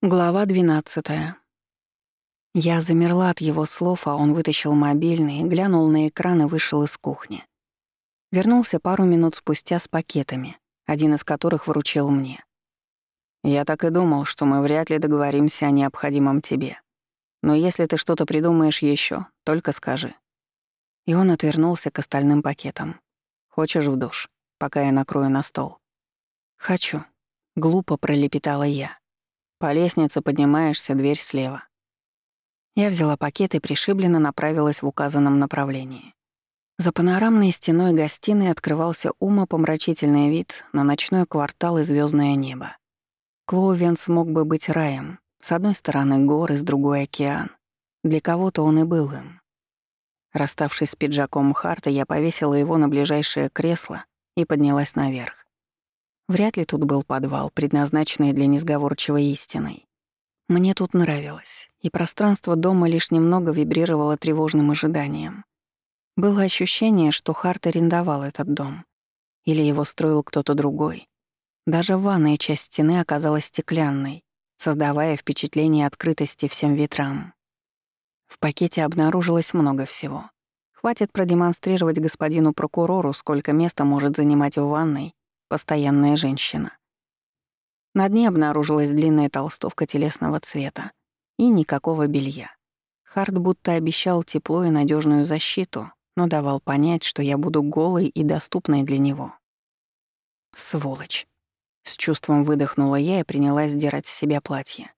Глава 12. Я замерла от его слов, а он вытащил мобильный, глянул на экран и вышел из кухни. Вернулся пару минут спустя с пакетами, один из которых вручил мне. «Я так и думал, что мы вряд ли договоримся о необходимом тебе. Но если ты что-то придумаешь еще, только скажи». И он отвернулся к остальным пакетам. «Хочешь в душ, пока я накрою на стол?» «Хочу», — глупо пролепетала я. По лестнице поднимаешься, дверь слева. Я взяла пакет и пришибленно направилась в указанном направлении. За панорамной стеной гостиной открывался умопомрачительный вид на ночной квартал и звездное небо. Клоувенс мог бы быть раем. С одной стороны горы, с другой — океан. Для кого-то он и был им. Расставшись с пиджаком Харта, я повесила его на ближайшее кресло и поднялась наверх. Вряд ли тут был подвал, предназначенный для несговорчивой истины. Мне тут нравилось, и пространство дома лишь немного вибрировало тревожным ожиданием. Было ощущение, что Харт арендовал этот дом. Или его строил кто-то другой. Даже ванная часть стены оказалась стеклянной, создавая впечатление открытости всем ветрам. В пакете обнаружилось много всего. Хватит продемонстрировать господину прокурору, сколько места может занимать в ванной Постоянная женщина. На дне обнаружилась длинная толстовка телесного цвета и никакого белья. Харт будто обещал тепло и надежную защиту, но давал понять, что я буду голой и доступной для него. Сволочь. С чувством выдохнула я и принялась сдирать с себя платье.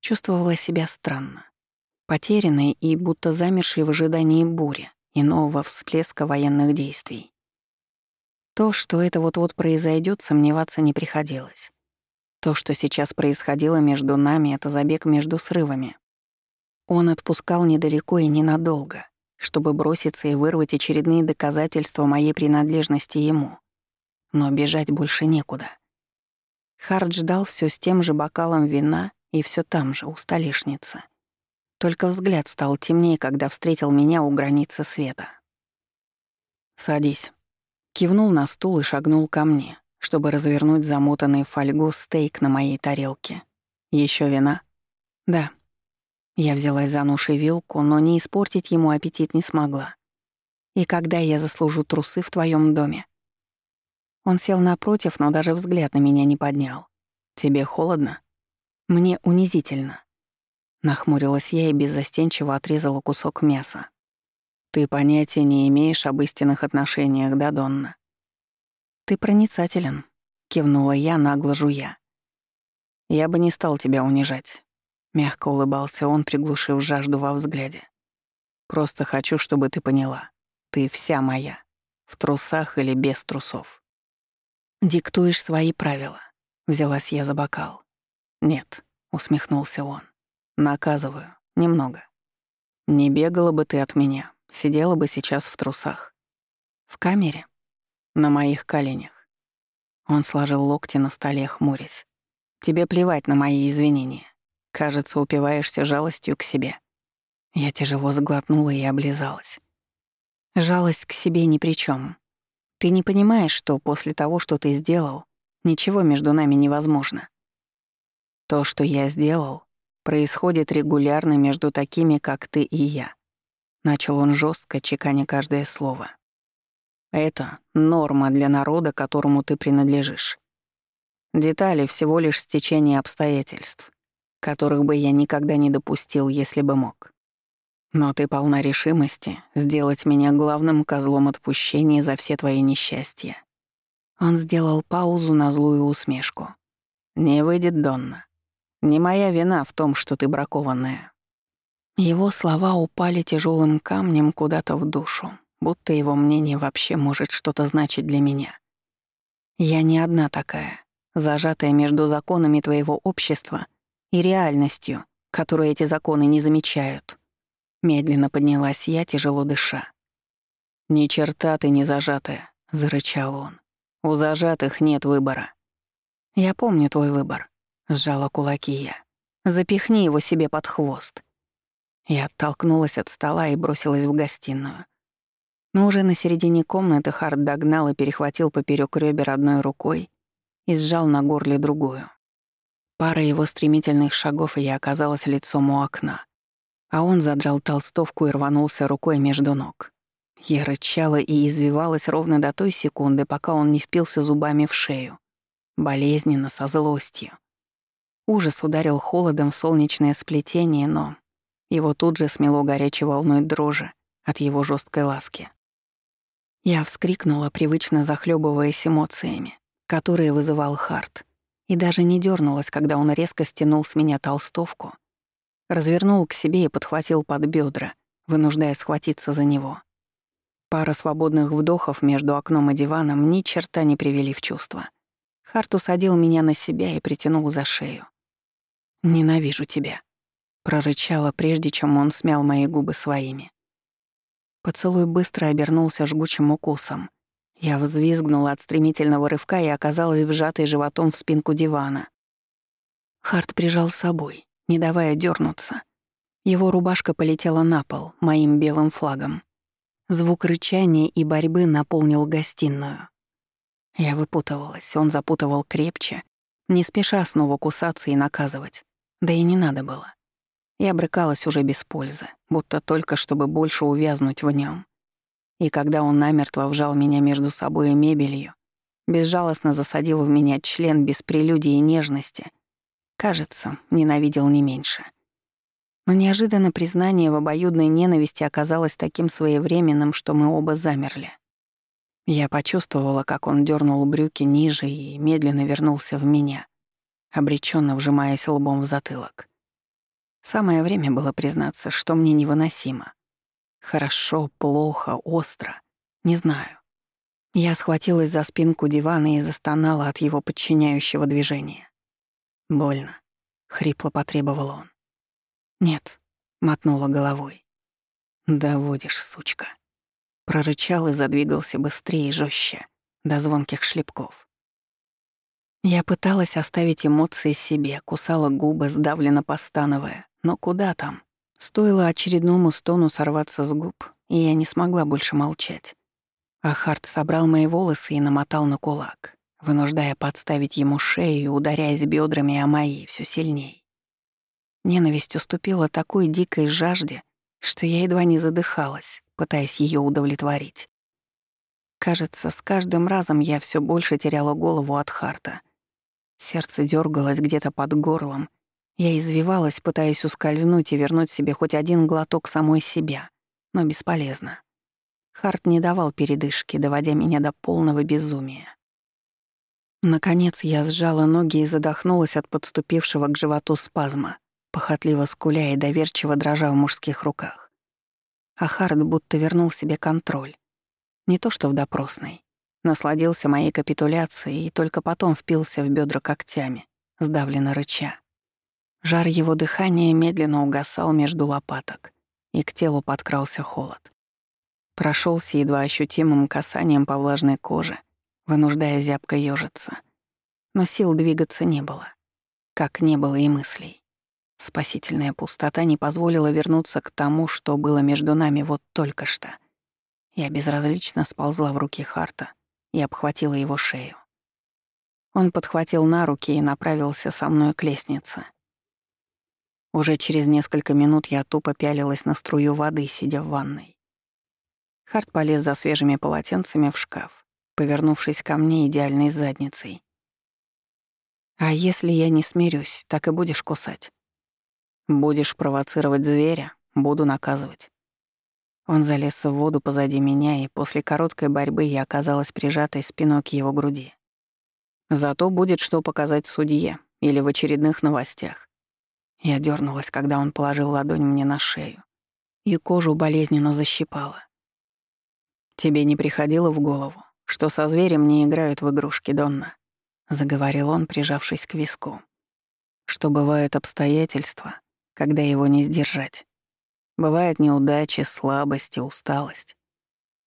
Чувствовала себя странно. Потерянной и будто замершей в ожидании бури и нового всплеска военных действий. То, что это вот-вот произойдет, сомневаться не приходилось. То, что сейчас происходило между нами, — это забег между срывами. Он отпускал недалеко и ненадолго, чтобы броситься и вырвать очередные доказательства моей принадлежности ему. Но бежать больше некуда. Хард ждал все с тем же бокалом вина и все там же, у столешницы. Только взгляд стал темнее, когда встретил меня у границы света. «Садись», Кивнул на стул и шагнул ко мне, чтобы развернуть замотанный в фольгу стейк на моей тарелке. Еще вина? Да. Я взялась за нож и вилку, но не испортить ему аппетит не смогла. И когда я заслужу трусы в твоем доме? Он сел напротив, но даже взгляд на меня не поднял. Тебе холодно? Мне унизительно. Нахмурилась я и беззастенчиво отрезала кусок мяса. Ты понятия не имеешь об истинных отношениях, да, Донна? Ты проницателен, кивнула я, нагло жуя. Я бы не стал тебя унижать. Мягко улыбался он, приглушив жажду во взгляде. Просто хочу, чтобы ты поняла. Ты вся моя. В трусах или без трусов. Диктуешь свои правила. Взялась я за бокал. Нет, усмехнулся он. Наказываю. Немного. Не бегала бы ты от меня, Сидела бы сейчас в трусах. В камере? На моих коленях. Он сложил локти на столе, хмурясь. Тебе плевать на мои извинения. Кажется, упиваешься жалостью к себе. Я тяжело сглотнула и облизалась. Жалость к себе ни при чем. Ты не понимаешь, что после того, что ты сделал, ничего между нами невозможно. То, что я сделал, происходит регулярно между такими, как ты и я. Начал он жестко, чеканя каждое слово. Это норма для народа, которому ты принадлежишь. Детали всего лишь стечения обстоятельств, которых бы я никогда не допустил, если бы мог. Но ты полна решимости сделать меня главным козлом отпущения за все твои несчастья. Он сделал паузу на злую усмешку. Не выйдет, Донна. Не моя вина в том, что ты бракованная. Его слова упали тяжелым камнем куда-то в душу, будто его мнение вообще может что-то значить для меня. Я не одна такая, зажатая между законами твоего общества и реальностью, которую эти законы не замечают. Медленно поднялась я, тяжело дыша. «Ни черта ты не зажатая», — зарычал он. «У зажатых нет выбора». «Я помню твой выбор», — сжала кулаки я. «Запихни его себе под хвост». Я оттолкнулась от стола и бросилась в гостиную. Но уже на середине комнаты Харт догнал и перехватил поперек ребер одной рукой и сжал на горле другую. Пара его стремительных шагов, и я оказалась лицом у окна. А он задрал толстовку и рванулся рукой между ног. Я рычала и извивалась ровно до той секунды, пока он не впился зубами в шею. Болезненно, со злостью. Ужас ударил холодом в солнечное сплетение, но его тут же смело горячей волной дрожи от его жесткой ласки. Я вскрикнула, привычно захлебываясь эмоциями, которые вызывал Харт, и даже не дернулась, когда он резко стянул с меня толстовку, развернул к себе и подхватил под бедра, вынуждая схватиться за него. Пара свободных вдохов между окном и диваном ни черта не привели в чувство. Харт усадил меня на себя и притянул за шею. «Ненавижу тебя», — прорычала, прежде чем он смял мои губы своими. Поцелуй быстро обернулся жгучим укусом. Я взвизгнула от стремительного рывка и оказалась вжатой животом в спинку дивана. Харт прижал с собой, не давая дернуться. Его рубашка полетела на пол моим белым флагом. Звук рычания и борьбы наполнил гостиную. Я выпутывалась, он запутывал крепче, не спеша снова кусаться и наказывать. Да и не надо было. Я брыкалась уже без пользы, будто только чтобы больше увязнуть в нем. И когда он намертво вжал меня между собой и мебелью, безжалостно засадил в меня член без прелюдии и нежности, кажется, ненавидел не меньше — но неожиданно признание в обоюдной ненависти оказалось таким своевременным, что мы оба замерли. Я почувствовала, как он дернул брюки ниже и медленно вернулся в меня, обреченно вжимаясь лбом в затылок. Самое время было признаться, что мне невыносимо. Хорошо, плохо, остро. Не знаю. Я схватилась за спинку дивана и застонала от его подчиняющего движения. «Больно», — хрипло потребовал он. «Нет», — мотнула головой. «Доводишь, сучка». Прорычал и задвигался быстрее и жестче, до звонких шлепков. Я пыталась оставить эмоции себе, кусала губы, сдавленно постановая. Но куда там? Стоило очередному стону сорваться с губ, и я не смогла больше молчать. Ахард собрал мои волосы и намотал на кулак, вынуждая подставить ему шею ударяясь бедрами о мои все сильней. Ненависть уступила такой дикой жажде, что я едва не задыхалась, пытаясь ее удовлетворить. Кажется, с каждым разом я все больше теряла голову от Харта. Сердце дергалось где-то под горлом. Я извивалась, пытаясь ускользнуть и вернуть себе хоть один глоток самой себя, но бесполезно. Харт не давал передышки, доводя меня до полного безумия. Наконец я сжала ноги и задохнулась от подступившего к животу спазма похотливо скуля и доверчиво дрожа в мужских руках. А Хард будто вернул себе контроль. Не то что в допросной. Насладился моей капитуляцией и только потом впился в бедра когтями, сдавленно рыча. Жар его дыхания медленно угасал между лопаток, и к телу подкрался холод. Прошелся едва ощутимым касанием по влажной коже, вынуждая зябко ёжиться. Но сил двигаться не было, как не было и мыслей. Спасительная пустота не позволила вернуться к тому, что было между нами вот только что. Я безразлично сползла в руки Харта и обхватила его шею. Он подхватил на руки и направился со мной к лестнице. Уже через несколько минут я тупо пялилась на струю воды, сидя в ванной. Харт полез за свежими полотенцами в шкаф, повернувшись ко мне идеальной задницей. «А если я не смирюсь, так и будешь кусать?» Будешь провоцировать зверя, буду наказывать. Он залез в воду позади меня, и после короткой борьбы я оказалась прижатой спиной к его груди. Зато будет что показать судье или в очередных новостях. Я дернулась, когда он положил ладонь мне на шею, и кожу болезненно защипала. «Тебе не приходило в голову, что со зверем не играют в игрушки, Донна?» — заговорил он, прижавшись к виску. «Что бывают обстоятельства, когда его не сдержать. Бывают неудачи, слабости, усталость.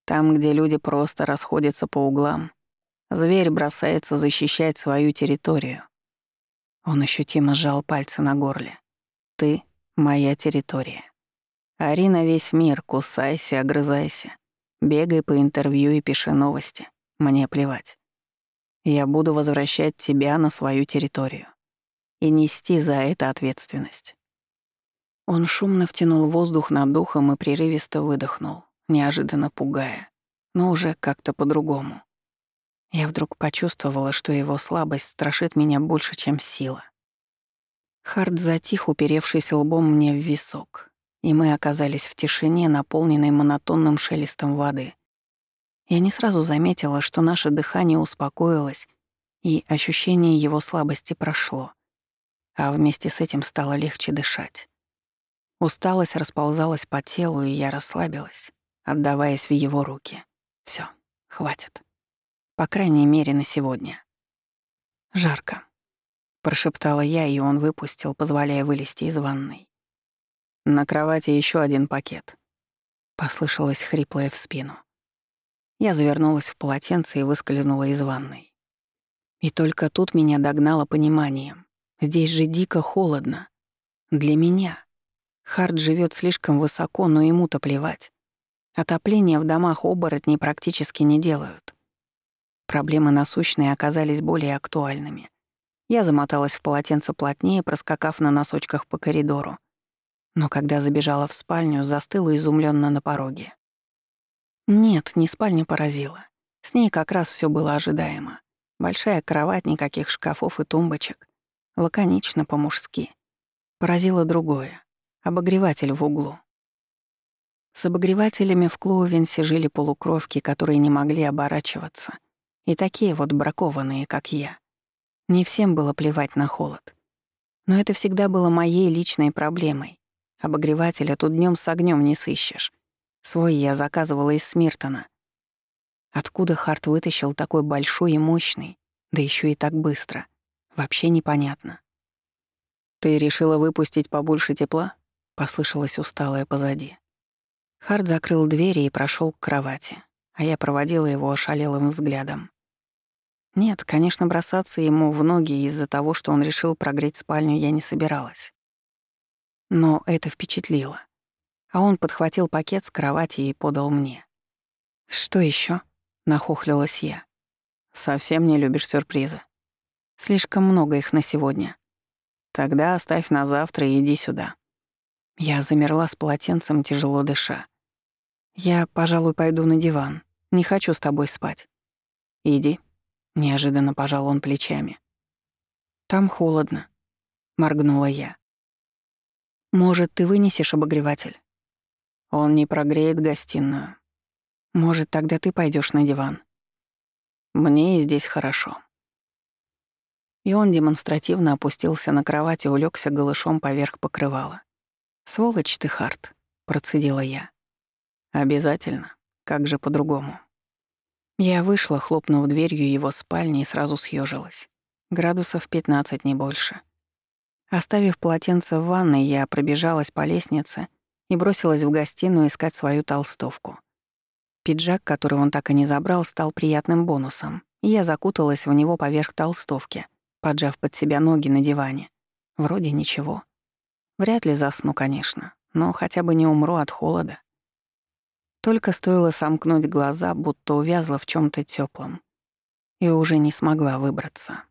Там, где люди просто расходятся по углам, зверь бросается защищать свою территорию. Он ощутимо сжал пальцы на горле. «Ты — моя территория. Ори на весь мир, кусайся, огрызайся. Бегай по интервью и пиши новости. Мне плевать. Я буду возвращать тебя на свою территорию. и нести за это ответственность. Он шумно втянул воздух над духом и прерывисто выдохнул, неожиданно пугая, но уже как-то по-другому. Я вдруг почувствовала, что его слабость страшит меня больше, чем сила. Хард затих, уперевшись лбом мне в висок, и мы оказались в тишине, наполненной монотонным шелестом воды. Я не сразу заметила, что наше дыхание успокоилось, и ощущение его слабости прошло, а вместе с этим стало легче дышать. Усталость расползалась по телу, и я расслабилась, отдаваясь в его руки. Все, хватит. По крайней мере, на сегодня. Жарко. Прошептала я, и он выпустил, позволяя вылезти из ванной. На кровати еще один пакет. Послышалось хриплое в спину. Я завернулась в полотенце и выскользнула из ванной. И только тут меня догнало пониманием. Здесь же дико холодно. Для меня. Хард живет слишком высоко, но ему-то плевать. Отопление в домах оборотней практически не делают. Проблемы насущные оказались более актуальными. Я замоталась в полотенце плотнее, проскакав на носочках по коридору. Но когда забежала в спальню, застыла изумленно на пороге. Нет, не спальня поразила. С ней как раз все было ожидаемо. Большая кровать, никаких шкафов и тумбочек. Лаконично по-мужски. Поразило другое. Обогреватель в углу. С обогревателями в Клоувенсе жили полукровки, которые не могли оборачиваться. И такие вот бракованные, как я. Не всем было плевать на холод. Но это всегда было моей личной проблемой. Обогревателя тут днем с огнем не сыщешь. Свой я заказывала из Смиртона. Откуда Харт вытащил такой большой и мощный, да еще и так быстро, вообще непонятно. «Ты решила выпустить побольше тепла?» — послышалось усталое позади. Харт закрыл двери и прошел к кровати, а я проводила его ошалелым взглядом. Нет, конечно, бросаться ему в ноги из-за того, что он решил прогреть спальню, я не собиралась. Но это впечатлило. А он подхватил пакет с кровати и подал мне. «Что еще? нахохлилась я. «Совсем не любишь сюрпризы. Слишком много их на сегодня. Тогда оставь на завтра и иди сюда». Я замерла с полотенцем, тяжело дыша. «Я, пожалуй, пойду на диван. Не хочу с тобой спать». «Иди», Неожиданно пожал он плечами. «Там холодно», — моргнула я. «Может, ты вынесешь обогреватель?» «Он не прогреет гостиную. Может, тогда ты пойдешь на диван?» «Мне и здесь хорошо». И он демонстративно опустился на кровать и улегся голышом поверх покрывала. «Сволочь ты, Харт», — процедила я. «Обязательно. Как же по-другому?» Я вышла, хлопнув дверью его спальни и сразу съежилась. Градусов 15, не больше. Оставив полотенце в ванной, я пробежалась по лестнице и бросилась в гостиную искать свою толстовку. Пиджак, который он так и не забрал, стал приятным бонусом, и я закуталась в него поверх толстовки, поджав под себя ноги на диване. Вроде ничего. Вряд ли засну, конечно, но хотя бы не умру от холода. Только стоило сомкнуть глаза, будто увязла в чем то теплом, и уже не смогла выбраться.